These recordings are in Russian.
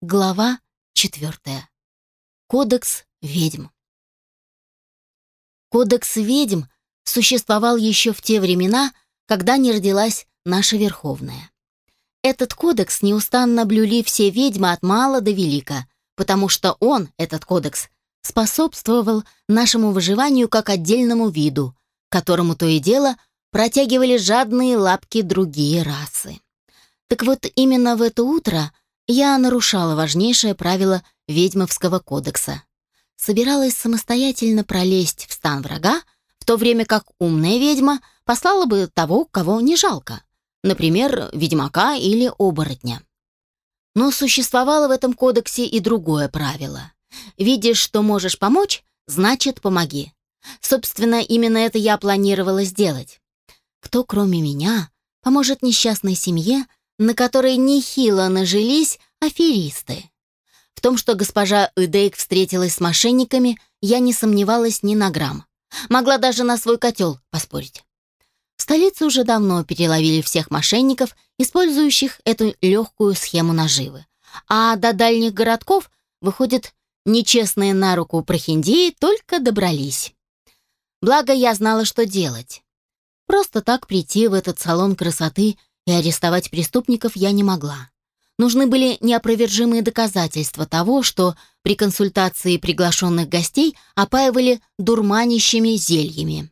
Глава четвертая. Кодекс ведьм. Кодекс ведьм существовал еще в те времена, когда не родилась наша Верховная. Этот кодекс неустанно блюли все ведьмы от мала до велика, потому что он, этот кодекс, способствовал нашему выживанию как отдельному виду, которому то и дело протягивали жадные лапки другие расы. Так вот, именно в это утро я нарушала важнейшее правило ведьмовского кодекса. Собиралась самостоятельно пролезть в стан врага, в то время как умная ведьма послала бы того, кого не жалко. Например, ведьмака или оборотня. Но существовало в этом кодексе и другое правило. Видишь, что можешь помочь, значит, помоги. Собственно, именно это я планировала сделать. Кто, кроме меня, поможет несчастной семье, на которой нехило нажились аферисты. В том, что госпожа Эдейк встретилась с мошенниками, я не сомневалась ни на грамм. Могла даже на свой котел поспорить. В столице уже давно переловили всех мошенников, использующих эту легкую схему наживы. А до дальних городков, выходит, нечестные на руку прохиндеи только добрались. Благо, я знала, что делать. Просто так прийти в этот салон красоты и арестовать преступников я не могла. Нужны были неопровержимые доказательства того, что при консультации приглашенных гостей опаивали дурманящими зельями.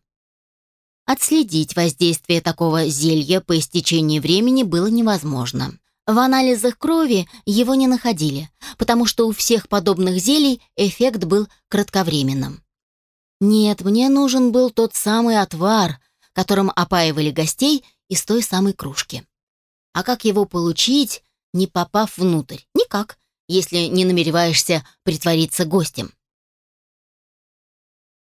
Отследить воздействие такого зелья по истечении времени было невозможно. В анализах крови его не находили, потому что у всех подобных зелий эффект был кратковременным. Нет, мне нужен был тот самый отвар, которым опаивали гостей из той самой кружки. А как его получить, не попав внутрь? Никак, если не намереваешься притвориться гостем.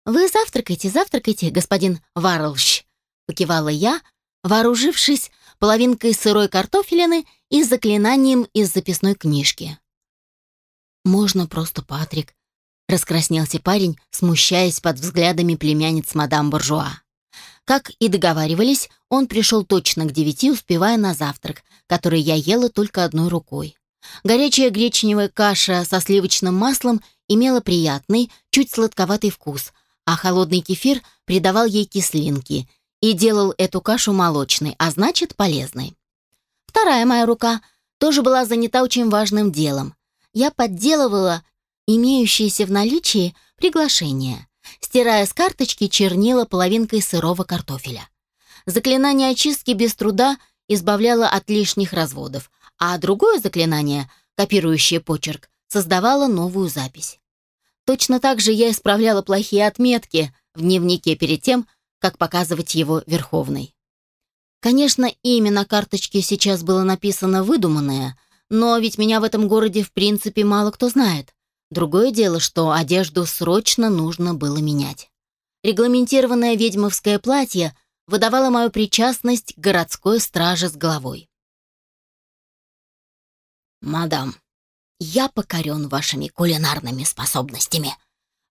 «Вы завтракайте, завтракайте, господин Варлщ», — покивала я, вооружившись половинкой сырой картофелины и заклинанием из записной книжки. «Можно просто Патрик», — раскраснелся парень, смущаясь под взглядами племянниц мадам Буржуа. Как и договаривались, он пришел точно к девяти, успевая на завтрак, который я ела только одной рукой. Горячая гречневая каша со сливочным маслом имела приятный, чуть сладковатый вкус, а холодный кефир придавал ей кислинки и делал эту кашу молочной, а значит полезной. Вторая моя рука тоже была занята очень важным делом. Я подделывала имеющиеся в наличии приглашения стирая с карточки чернила половинкой сырого картофеля. Заклинание очистки без труда избавляло от лишних разводов, а другое заклинание, копирующее почерк, создавало новую запись. Точно так же я исправляла плохие отметки в дневнике перед тем, как показывать его Верховной. Конечно, имя на карточке сейчас было написано выдуманное, но ведь меня в этом городе в принципе мало кто знает. Другое дело, что одежду срочно нужно было менять. Регламентированное ведьмовское платье выдавало мою причастность к городской страже с головой. «Мадам, я покорен вашими кулинарными способностями»,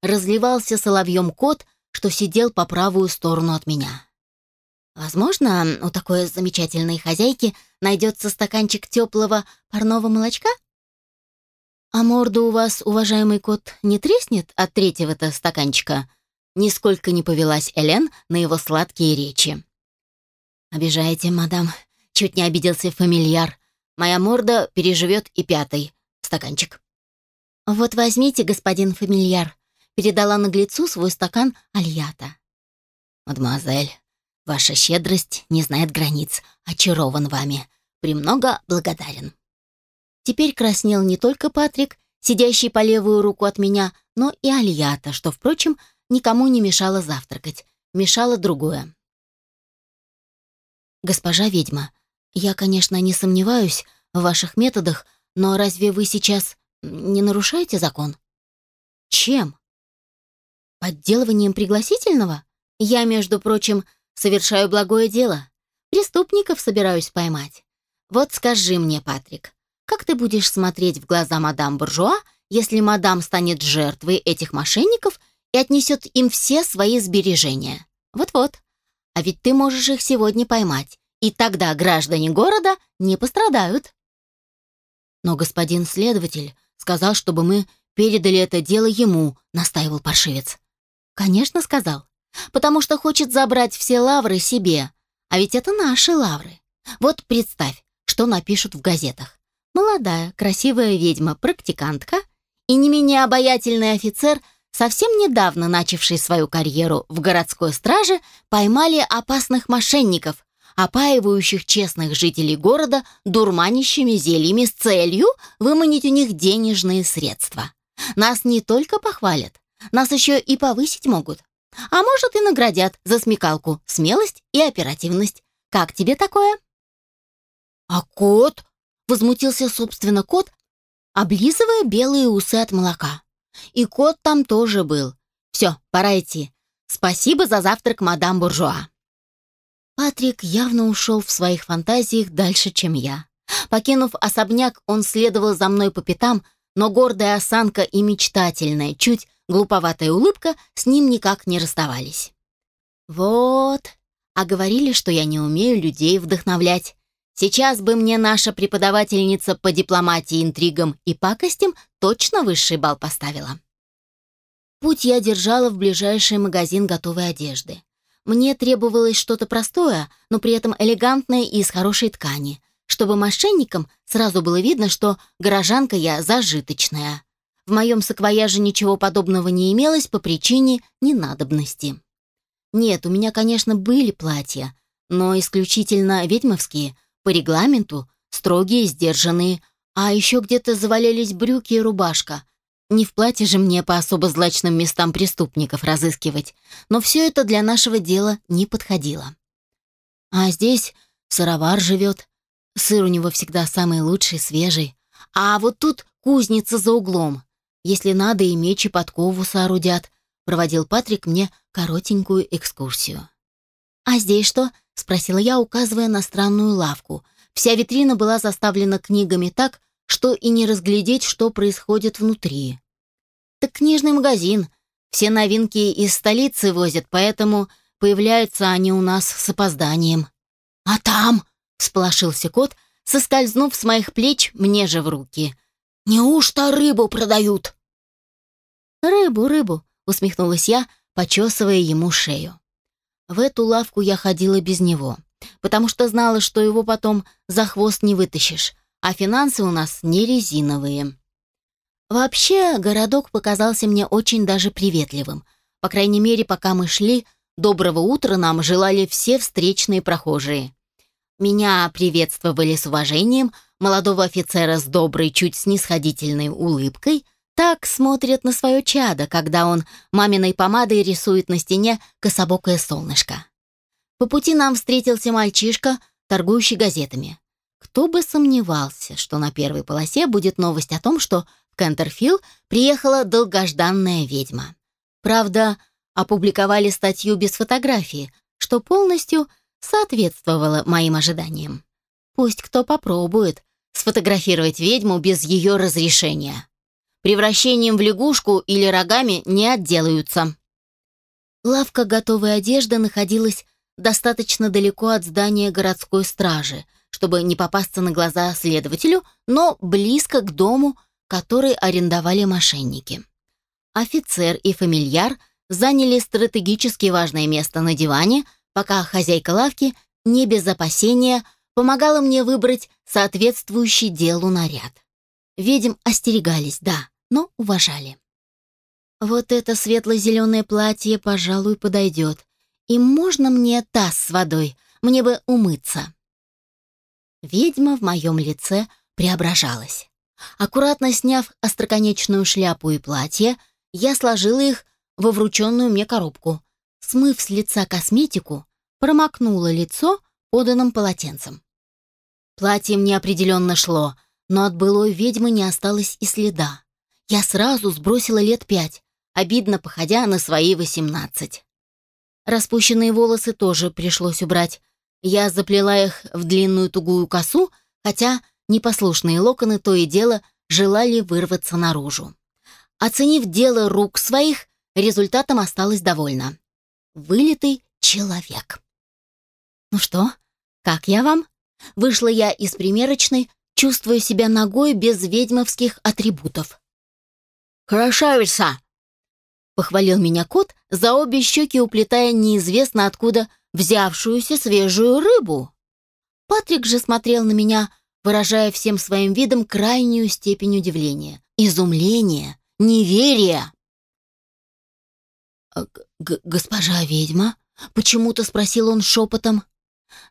разливался соловьем кот, что сидел по правую сторону от меня. «Возможно, у такой замечательной хозяйки найдется стаканчик теплого парного молочка?» «А морда у вас, уважаемый кот, не треснет от третьего-то стаканчика?» Нисколько не повелась Элен на его сладкие речи. «Обижаете, мадам?» Чуть не обиделся фамильяр. «Моя морда переживет и пятый стаканчик». «Вот возьмите, господин фамильяр», передала наглецу свой стакан Альята. «Мадемуазель, ваша щедрость не знает границ, очарован вами. Премного благодарен». Теперь краснел не только Патрик, сидящий по левую руку от меня, но и Альята, что, впрочем, никому не мешало завтракать. Мешало другое. «Госпожа ведьма, я, конечно, не сомневаюсь в ваших методах, но разве вы сейчас не нарушаете закон?» «Чем?» «Подделыванием пригласительного? Я, между прочим, совершаю благое дело. Преступников собираюсь поймать. Вот скажи мне, Патрик, как ты будешь смотреть в глаза мадам Буржуа, если мадам станет жертвой этих мошенников и отнесет им все свои сбережения? Вот-вот. А ведь ты можешь их сегодня поймать, и тогда граждане города не пострадают. Но, господин следователь, сказал, чтобы мы передали это дело ему», — настаивал паршивец. «Конечно, сказал. Потому что хочет забрать все лавры себе. А ведь это наши лавры. Вот представь, что напишут в газетах. Молодая, красивая ведьма, практикантка и не менее обаятельный офицер, совсем недавно начавший свою карьеру в городской страже, поймали опасных мошенников, опаивающих честных жителей города дурманящими зельями с целью выманить у них денежные средства. Нас не только похвалят, нас еще и повысить могут. А может и наградят за смекалку, смелость и оперативность. Как тебе такое? А кот? Возмутился, собственно, кот, облизывая белые усы от молока. И кот там тоже был. Все, пора идти. Спасибо за завтрак, мадам Буржуа. Патрик явно ушел в своих фантазиях дальше, чем я. Покинув особняк, он следовал за мной по пятам, но гордая осанка и мечтательная, чуть глуповатая улыбка с ним никак не расставались. «Вот, а говорили, что я не умею людей вдохновлять. Сейчас бы мне наша преподавательница по дипломатии, интригам и пакостям точно высший балл поставила. Путь я держала в ближайший магазин готовой одежды. Мне требовалось что-то простое, но при этом элегантное и из хорошей ткани, чтобы мошенникам сразу было видно, что горожанка я зажиточная. В моем саквояже ничего подобного не имелось по причине ненадобности. Нет, у меня, конечно, были платья, но исключительно ведьмовские, по регламенту строгие, сдержанные, а еще где-то завалялись брюки и рубашка. Не в платье же мне по особо злачным местам преступников разыскивать, но все это для нашего дела не подходило. А здесь сыровар живет, сыр у него всегда самый лучший, свежий. А вот тут кузница за углом. Если надо, и меч, и подкову соорудят. Проводил Патрик мне коротенькую экскурсию. «А здесь что?» — спросила я, указывая на странную лавку. Вся витрина была заставлена книгами так, что и не разглядеть, что происходит внутри. «Так книжный магазин. Все новинки из столицы возят, поэтому появляются они у нас с опозданием». «А там?» — сполошился кот, соскользнув с моих плеч мне же в руки. «Неужто рыбу продают?» «Рыбу, рыбу», — усмехнулась я, почесывая ему шею. В эту лавку я ходила без него, потому что знала, что его потом за хвост не вытащишь, а финансы у нас не резиновые. Вообще, городок показался мне очень даже приветливым. По крайней мере, пока мы шли, доброго утра нам желали все встречные прохожие. Меня приветствовали с уважением, молодого офицера с доброй, чуть снисходительной улыбкой — так смотрят на свое чадо, когда он маминой помадой рисует на стене кособокое солнышко. По пути нам встретился мальчишка, торгующий газетами. Кто бы сомневался, что на первой полосе будет новость о том, что в Кентерфилл приехала долгожданная ведьма. Правда, опубликовали статью без фотографии, что полностью соответствовало моим ожиданиям. Пусть кто попробует сфотографировать ведьму без ее разрешения. Превращением в лягушку или рогами не отделаются. Лавка готовой одежды находилась достаточно далеко от здания городской стражи, чтобы не попасться на глаза следователю, но близко к дому, который арендовали мошенники. Офицер и фамильяр заняли стратегически важное место на диване, пока хозяйка лавки не без опасения помогала мне выбрать соответствующий делу наряд. Ведьм остерегались, да, но уважали. Вот это светло-зеленое платье, пожалуй, подойдет. И можно мне таз с водой? Мне бы умыться. Ведьма в моем лице преображалась. Аккуратно сняв остроконечную шляпу и платье, я сложила их во врученную мне коробку. Смыв с лица косметику, промокнула лицо поданным полотенцем. Платье мне определенно шло, но от былой ведьмы не осталось и следа. Я сразу сбросила лет пять, обидно походя на свои восемнадцать. Распущенные волосы тоже пришлось убрать. Я заплела их в длинную тугую косу, хотя непослушные локоны то и дело желали вырваться наружу. Оценив дело рук своих, результатом осталась довольна. Вылитый человек. «Ну что, как я вам?» Вышла я из примерочной, чувствуя себя ногой без ведьмовских атрибутов. «Красавица!» — похвалил меня кот, за обе щеки уплетая неизвестно откуда взявшуюся свежую рыбу. Патрик же смотрел на меня, выражая всем своим видом крайнюю степень удивления, изумления, неверия. «Э, «Госпожа ведьма?» — почему-то спросил он шепотом.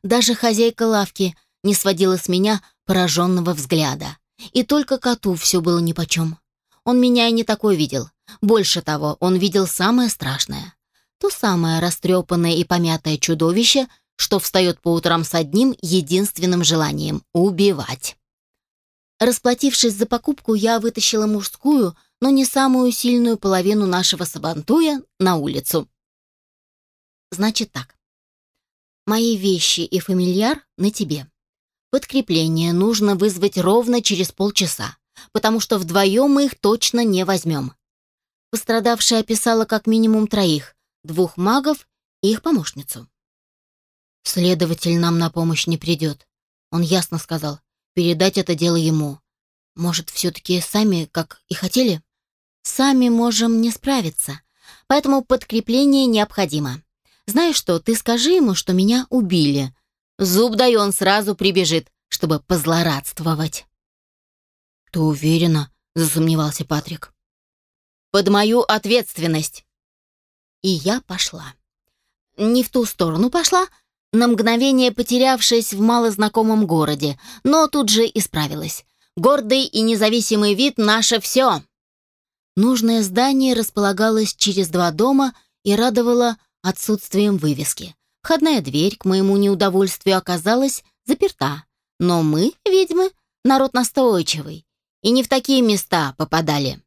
Даже хозяйка лавки не сводила с меня пораженного взгляда. И только коту все было нипочем. Он меня и не такой видел. Больше того, он видел самое страшное. То самое растрепанное и помятое чудовище, что встает по утрам с одним единственным желанием — убивать. Расплатившись за покупку, я вытащила мужскую, но не самую сильную половину нашего сабантуя на улицу. Значит так. Мои вещи и фамильяр на тебе. Подкрепление нужно вызвать ровно через полчаса, потому что вдвоем мы их точно не возьмем. Пострадавшая описала как минимум троих, двух магов и их помощницу. Следователь нам на помощь не придет. Он ясно сказал, передать это дело ему. Может, все-таки сами, как и хотели? Сами можем не справиться, поэтому подкрепление необходимо. Знаешь что, ты скажи ему, что меня убили. Зуб дай он сразу прибежит, чтобы позлорадствовать. Ты уверена? Засомневался Патрик. Под мою ответственность. И я пошла. Не в ту сторону пошла, на мгновение потерявшись в малознакомом городе, но тут же исправилась. Гордый и независимый вид — наше все. Нужное здание располагалось через два дома и радовало отсутствием вывески. Входная дверь, к моему неудовольствию, оказалась заперта. Но мы, ведьмы, народ настойчивый, и не в такие места попадали.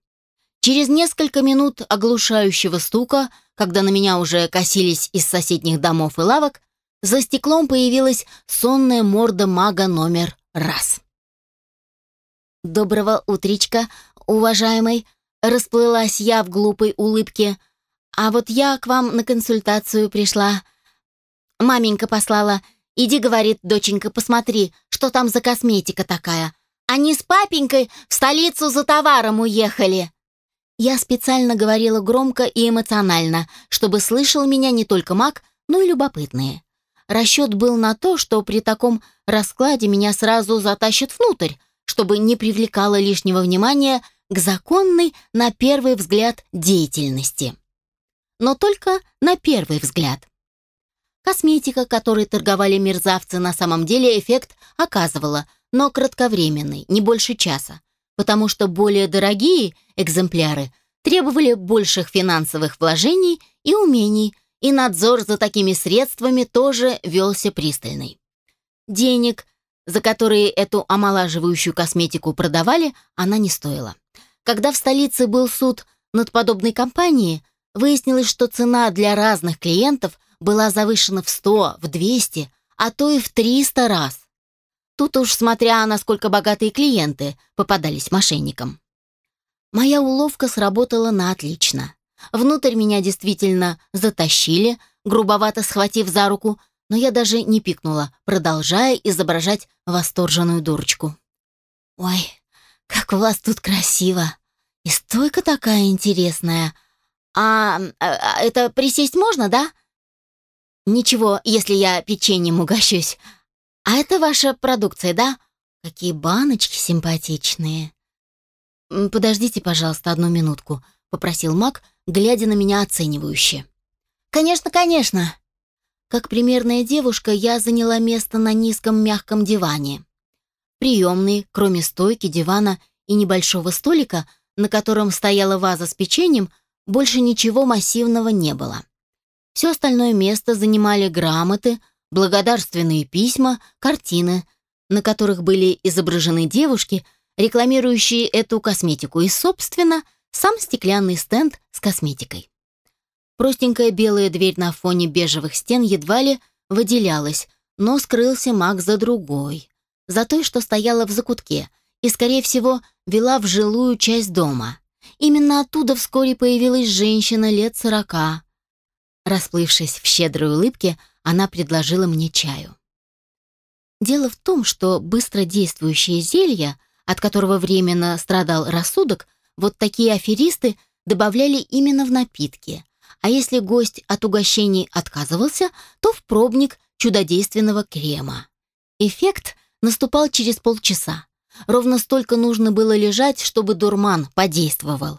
Через несколько минут оглушающего стука, когда на меня уже косились из соседних домов и лавок, за стеклом появилась сонная морда мага номер раз. «Доброго утречка, уважаемый!» Расплылась я в глупой улыбке. «А вот я к вам на консультацию пришла. Маменька послала. Иди, говорит, доченька, посмотри, что там за косметика такая. Они с папенькой в столицу за товаром уехали». Я специально говорила громко и эмоционально, чтобы слышал меня не только маг, но и любопытные. Расчет был на то, что при таком раскладе меня сразу затащат внутрь, чтобы не привлекало лишнего внимания к законной, на первый взгляд, деятельности. Но только на первый взгляд. Косметика, которой торговали мерзавцы, на самом деле эффект оказывала, но кратковременный, не больше часа, потому что более дорогие экземпляры требовали больших финансовых вложений и умений, и надзор за такими средствами тоже велся пристальный. Денег, за которые эту омолаживающую косметику продавали, она не стоила. Когда в столице был суд над подобной компанией, выяснилось, что цена для разных клиентов была завышена в 100, в 200, а то и в 300 раз. Тут уж смотря, насколько богатые клиенты попадались мошенникам. Моя уловка сработала на отлично. Внутрь меня действительно затащили, грубовато схватив за руку, но я даже не пикнула, продолжая изображать восторженную дурочку. «Ой, как у вас тут красиво! И стойка такая интересная! А, а, а это присесть можно, да?» «Ничего, если я печеньем угощусь. А это ваша продукция, да? Какие баночки симпатичные!» «Подождите, пожалуйста, одну минутку», — попросил Мак, глядя на меня оценивающе. «Конечно, конечно!» Как примерная девушка, я заняла место на низком мягком диване. Приемный, кроме стойки, дивана и небольшого столика, на котором стояла ваза с печеньем, больше ничего массивного не было. Все остальное место занимали грамоты, благодарственные письма, картины, на которых были изображены девушки, рекламирующие эту косметику, и, собственно, сам стеклянный стенд с косметикой. Простенькая белая дверь на фоне бежевых стен едва ли выделялась, но скрылся маг за другой, за той, что стояла в закутке, и, скорее всего, вела в жилую часть дома. Именно оттуда вскоре появилась женщина лет сорока. Расплывшись в щедрой улыбке, она предложила мне чаю. Дело в том, что быстродействующее зелье, от которого временно страдал рассудок, вот такие аферисты добавляли именно в напитки. А если гость от угощений отказывался, то в пробник чудодейственного крема. Эффект наступал через полчаса. Ровно столько нужно было лежать, чтобы дурман подействовал.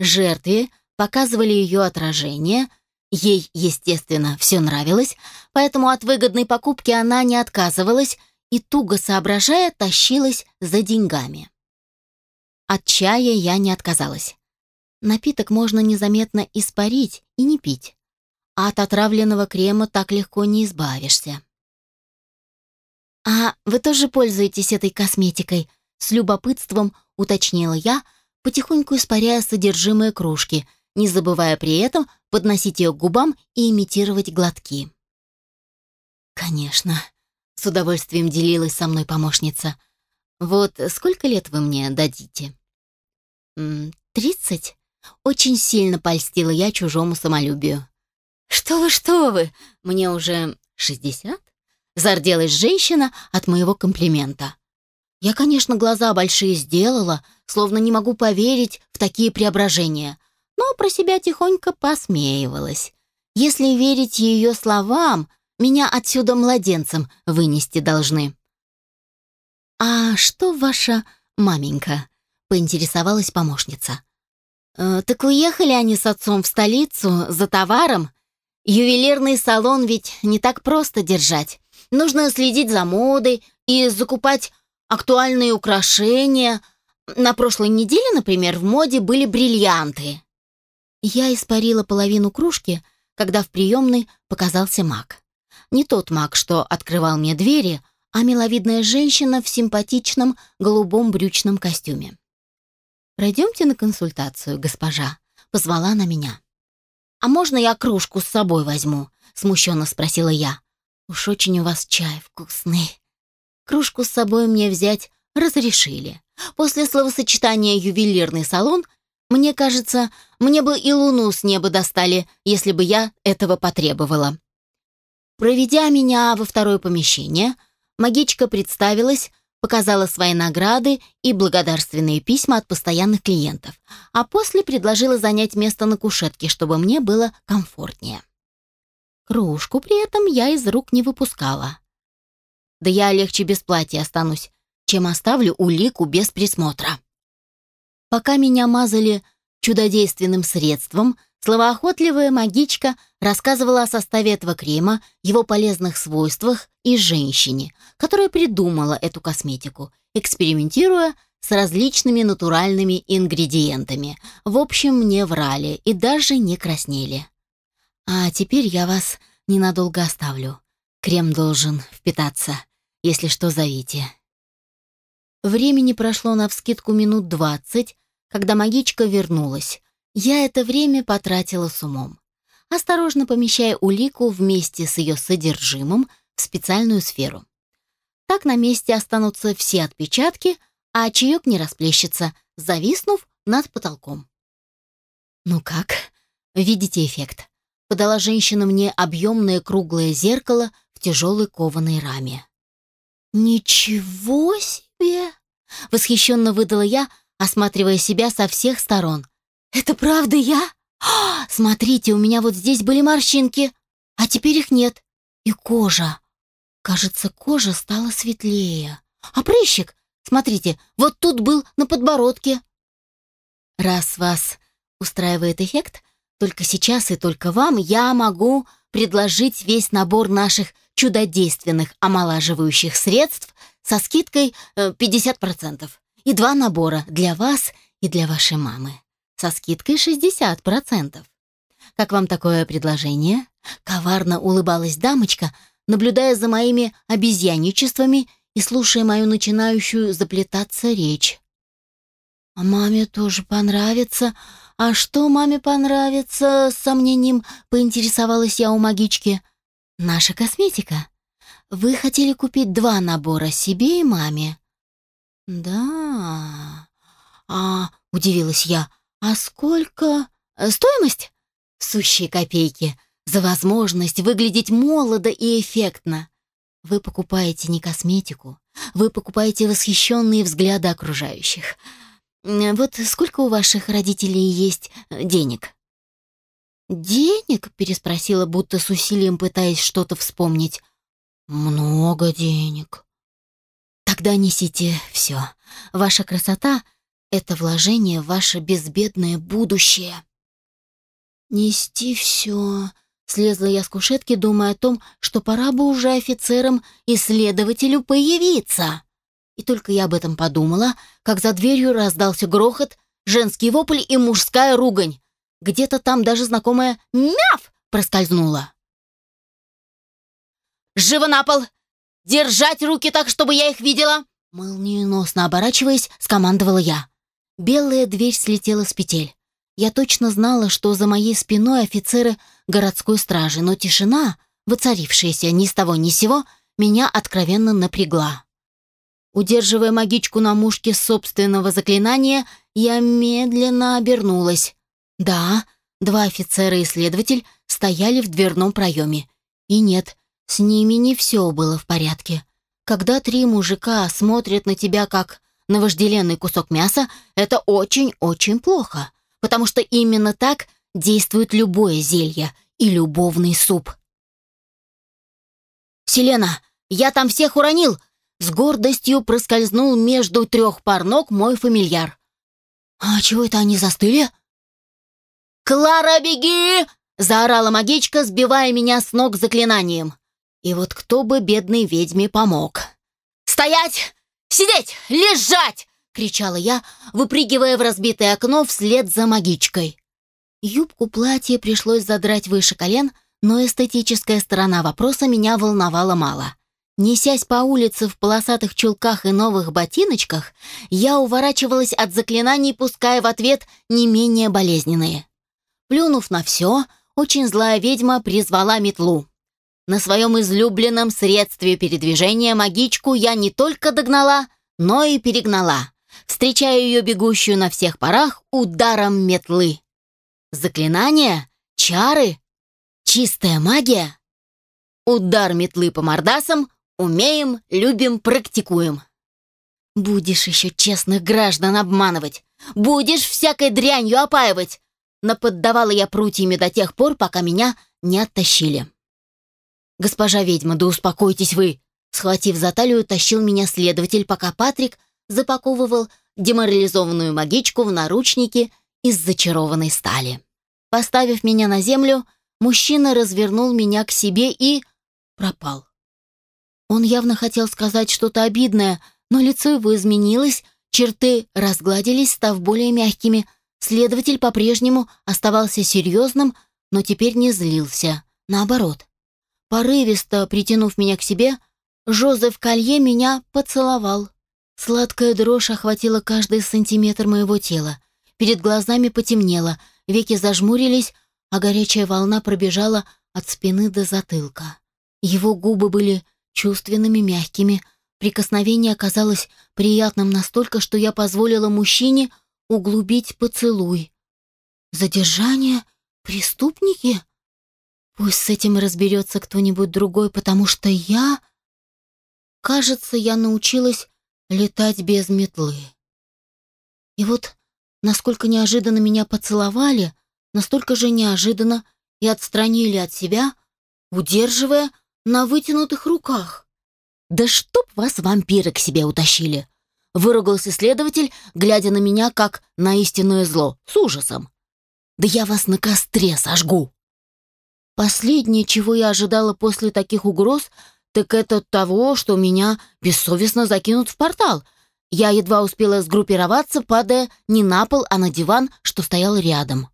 Жертве показывали ее отражение. Ей, естественно, все нравилось, поэтому от выгодной покупки она не отказывалась и, туго соображая, тащилась за деньгами. От чая я не отказалась. Напиток можно незаметно испарить и не пить, а от отравленного крема так легко не избавишься. «А вы тоже пользуетесь этой косметикой?» С любопытством уточнила я, потихоньку испаряя содержимое кружки, не забывая при этом подносить ее к губам и имитировать глотки. «Конечно», — с удовольствием делилась со мной помощница. «Вот сколько лет вы мне дадите?» «Тридцать?» Очень сильно польстила я чужому самолюбию. «Что вы, что вы! Мне уже шестьдесят?» Зарделась женщина от моего комплимента. Я, конечно, глаза большие сделала, словно не могу поверить в такие преображения, но про себя тихонько посмеивалась. Если верить ее словам, меня отсюда младенцем вынести должны. «А что ваша маменька?» — поинтересовалась помощница. «Э, «Так уехали они с отцом в столицу за товаром. Ювелирный салон ведь не так просто держать. Нужно следить за модой и закупать актуальные украшения. На прошлой неделе, например, в моде были бриллианты. Я испарила половину кружки, когда в приемной показался маг. Не тот маг, что открывал мне двери, а миловидная женщина в симпатичном голубом брючном костюме. «Пройдемте на консультацию, госпожа», — позвала на меня. «А можно я кружку с собой возьму?» — смущенно спросила я. Уж очень у вас чай вкусный. Кружку с собой мне взять разрешили. После словосочетания «ювелирный салон» мне кажется, мне бы и луну с неба достали, если бы я этого потребовала. Проведя меня во второе помещение, магичка представилась, показала свои награды и благодарственные письма от постоянных клиентов, а после предложила занять место на кушетке, чтобы мне было комфортнее. Кружку при этом я из рук не выпускала. Да я легче без платья останусь, чем оставлю улику без присмотра. Пока меня мазали чудодейственным средством, словоохотливая магичка рассказывала о составе этого крема, его полезных свойствах и женщине, которая придумала эту косметику, экспериментируя с различными натуральными ингредиентами. В общем, мне врали и даже не краснели. А теперь я вас ненадолго оставлю. Крем должен впитаться. Если что, зовите. Времени прошло на вскидку минут двадцать, когда магичка вернулась. Я это время потратила с умом, осторожно помещая улику вместе с ее содержимым в специальную сферу. Так на месте останутся все отпечатки, а чаек не расплещется, зависнув над потолком. Ну как? Видите эффект? подала женщина мне объемное круглое зеркало в тяжелой кованой раме. «Ничего себе!» — восхищенно выдала я, осматривая себя со всех сторон. «Это правда я? А, смотрите, у меня вот здесь были морщинки, а теперь их нет. И кожа. Кажется, кожа стала светлее. А прыщик, смотрите, вот тут был на подбородке». «Раз вас устраивает эффект, только сейчас и только вам я могу предложить весь набор наших чудодейственных омолаживающих средств со скидкой 50%. И два набора для вас и для вашей мамы со скидкой 60%. Как вам такое предложение? Коварно улыбалась дамочка, наблюдая за моими обезьяничествами и слушая мою начинающую заплетаться речь. «А маме тоже понравится. А что маме понравится?» С сомнением поинтересовалась я у магички. «Наша косметика. Вы хотели купить два набора себе и маме». «Да...» «А...» — удивилась я. «А сколько...» «Стоимость?» «Сущие копейки. За возможность выглядеть молодо и эффектно. Вы покупаете не косметику, вы покупаете восхищенные взгляды окружающих. Вот сколько у ваших родителей есть э, денег?» «Денег?» — переспросила, будто с усилием пытаясь что-то вспомнить. «Много денег». «Тогда несите все. Ваша красота — это вложение в ваше безбедное будущее». «Нести все», Слезла я с кушетки, думая о том, что пора бы уже офицерам и следователю появиться. И только я об этом подумала, как за дверью раздался грохот, женский вопль и мужская ругань. Где-то там даже знакомая «мяв» проскользнула. «Живо на пол! Держать руки так, чтобы я их видела!» Молниеносно оборачиваясь, скомандовала я. Белая дверь слетела с петель. Я точно знала, что за моей спиной офицеры городской стражи, но тишина, воцарившаяся ни с того ни с сего, меня откровенно напрягла. Удерживая магичку на мушке собственного заклинания, я медленно обернулась. Да, два офицера и следователь стояли в дверном проеме. И нет, с ними не все было в порядке. Когда три мужика смотрят на тебя как на вожделенный кусок мяса, это очень-очень плохо потому что именно так действует любое зелье и любовный суп. «Селена, я там всех уронил!» С гордостью проскользнул между трех пар ног мой фамильяр. «А чего это они застыли?» «Клара, беги!» — заорала магичка, сбивая меня с ног заклинанием. И вот кто бы бедной ведьме помог. «Стоять! Сидеть! Лежать! — кричала я, выпрыгивая в разбитое окно вслед за магичкой. Юбку платья пришлось задрать выше колен, но эстетическая сторона вопроса меня волновала мало. Несясь по улице в полосатых чулках и новых ботиночках, я уворачивалась от заклинаний, пуская в ответ не менее болезненные. Плюнув на все, очень злая ведьма призвала метлу. На своем излюбленном средстве передвижения магичку я не только догнала, но и перегнала встречая ее бегущую на всех парах ударом метлы. Заклинания? Чары? Чистая магия? Удар метлы по мордасам умеем, любим, практикуем. Будешь еще честных граждан обманывать, будешь всякой дрянью опаивать. Наподдавала я прутьями до тех пор, пока меня не оттащили. «Госпожа ведьма, да успокойтесь вы!» Схватив за талию, тащил меня следователь, пока Патрик запаковывал деморализованную магичку в наручники из зачарованной стали. Поставив меня на землю, мужчина развернул меня к себе и... пропал. Он явно хотел сказать что-то обидное, но лицо его изменилось, черты разгладились, став более мягкими. Следователь по-прежнему оставался серьезным, но теперь не злился. Наоборот. Порывисто притянув меня к себе, Жозеф Колье меня поцеловал. Сладкая дрожь охватила каждый сантиметр моего тела. Перед глазами потемнело, веки зажмурились, а горячая волна пробежала от спины до затылка. Его губы были чувственными, мягкими. Прикосновение оказалось приятным настолько, что я позволила мужчине углубить поцелуй. Задержание? Преступники? Пусть с этим разберется кто-нибудь другой, потому что я... Кажется, я научилась летать без метлы. И вот насколько неожиданно меня поцеловали, настолько же неожиданно и отстранили от себя, удерживая на вытянутых руках. «Да чтоб вас вампиры к себе утащили!» Выругался следователь, глядя на меня, как на истинное зло, с ужасом. «Да я вас на костре сожгу!» Последнее, чего я ожидала после таких угроз, так это того, что меня бессовестно закинут в портал. Я едва успела сгруппироваться, падая не на пол, а на диван, что стоял рядом.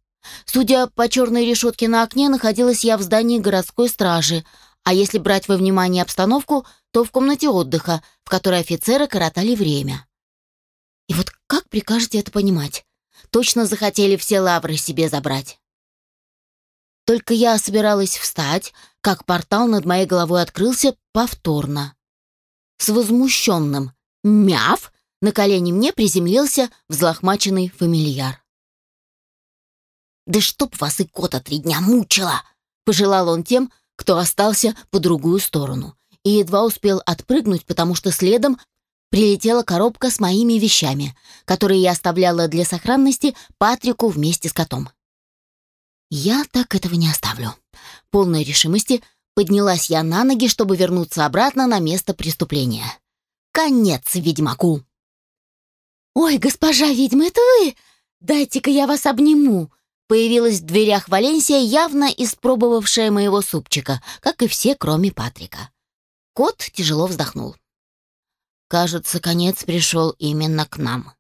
Судя по черной решетке на окне, находилась я в здании городской стражи, а если брать во внимание обстановку, то в комнате отдыха, в которой офицеры коротали время. И вот как прикажете это понимать? Точно захотели все лавры себе забрать. Только я собиралась встать, как портал над моей головой открылся повторно. С возмущенным «мяв» на колени мне приземлился взлохмаченный фамильяр. «Да чтоб вас и кота три дня мучила!» — пожелал он тем, кто остался по другую сторону. и едва успел отпрыгнуть, потому что следом прилетела коробка с моими вещами, которые я оставляла для сохранности Патрику вместе с котом. Я так этого не оставлю. Полной решимости поднялась я на ноги, чтобы вернуться обратно на место преступления. Конец ведьмаку. «Ой, госпожа ведьма, это вы? Дайте-ка я вас обниму!» Появилась в дверях Валенсия, явно испробовавшая моего супчика, как и все, кроме Патрика. Кот тяжело вздохнул. «Кажется, конец пришел именно к нам»,